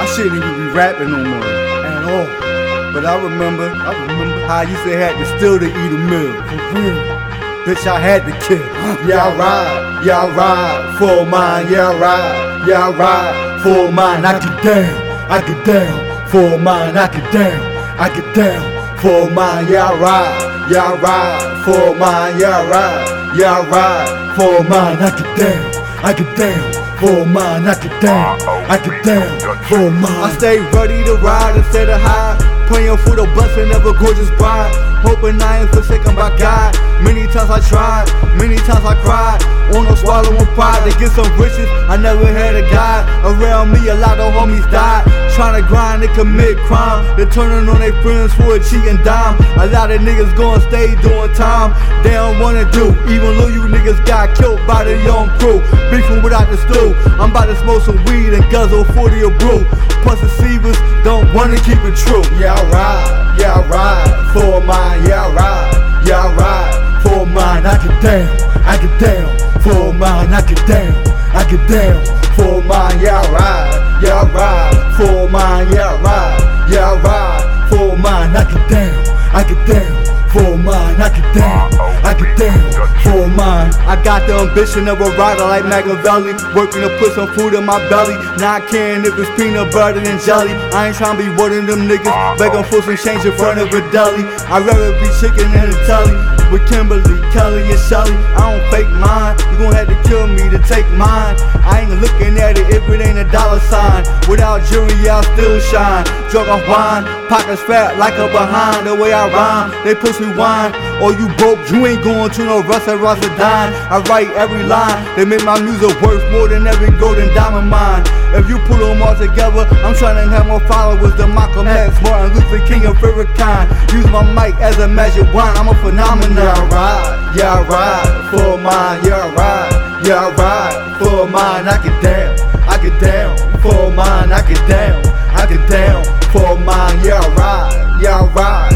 I shouldn't even be rapping no more at all. But I remember, I remember how I used to have to steal to eat a meal. Bitch, I had to kill. Yeah, I ride, yeah, I ride for mine. Yeah, I ride, yeah, I ride for mine. I get down, I get down for mine. I get down, I get down for mine. Yeah, I ride, yeah, I ride for mine. Yeah, I ride, yeah, I ride for mine. I get down, I get down for mine. I get down, I get down for mine. I stay ready to ride instead of hide. Praying for the blessing of a gorgeous bride. Hoping I ain't forsaken by God. Many times I tried, many times I cried. No swallowing pride to get some riches. I never had a guy around me. A lot of homies died. Trying to grind and commit crime. They're turning on their friends for a cheating dime. A lot of niggas gonna stay doing time. They don't wanna do. Even though you niggas got killed by the young crew. Beefing without the stew. I'm about to smoke some weed and guzzle 40 a brew. Plus deceivers don't wanna keep it true. Yeah, I ride, yeah, I ride for mine, yeah, I ride, yeah, I ride for mine. I get down, I get down for mine, I get down, I get down for mine, yeah, I ride, yeah, I ride for mine, yeah, I ride, yeah, I ride for mine. I get down, I get down for mine, I get down, I get down for mine. I got the ambition of a rider like Machiavelli, working to put some food in my belly. Not caring if it's peanut butter and jelly. I ain't trying to be one of them niggas begging for some change in front of a deli. I'd rather be chicken in a telly with Kimberly, Kelly, and Shelly. I don't fake mine. You gon' have to kill me to take mine. I ain't looking at it if it ain't a dollar sign. Without jewelry, I still shine. Drunk off wine, pockets fat like a behind. The way I rhyme, they push me wine. Or you broke, you ain't going to no restaurant to dine. I write every line. They make my music worth more than every golden diamond mine. If you put them all together, I'm trying to have more followers than Malcolm X, Luther King, and Farrakhan. Use my mic as a magic wand. I'm a phenomenon. Yeah, I ride, yeah, I ride for mine. Yeah, I ride, yeah, I ride for mine. I get down, I get down for mine. I get down, I get down for mine. Yeah, I ride, yeah, I ride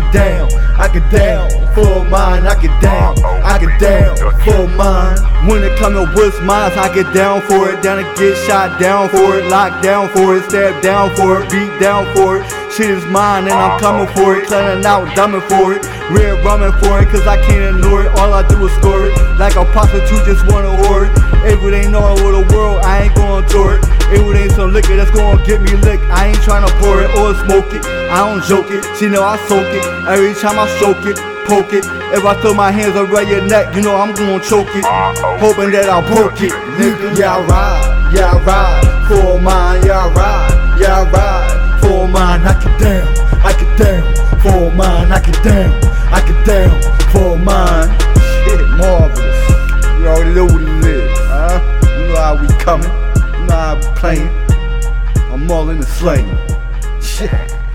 get down, I get down for mine. I get down, I get down for mine. When it come to what's mine, I get down for it. Down to get shot down for it, locked down for it, stabbed down for it, beat down for it. Shit is mine and I'm coming for it, cleaning out, dumbing for it. Red rumming for it, cause I can't ignore it. All I do is score it. Like a prostitute, just wanna whore it. If it ain't all over the world, I ain't going tour it. If it ain't some liquor that's gonna get me licked, I ain't tryna pour it or smoke it. I don't joke it, she know I soak it. Every time I stroke it, poke it. If I throw my hands around your neck, you know I'm gonna choke it. Hoping that I broke it, nigga. Yeah, I ride, yeah, I ride for mine, yeah, I ride, down, I get down for mine. Shit, marvelous. You already know what it is, huh? You know how we coming, you know how we playing. I'm all in the slaying. Shit.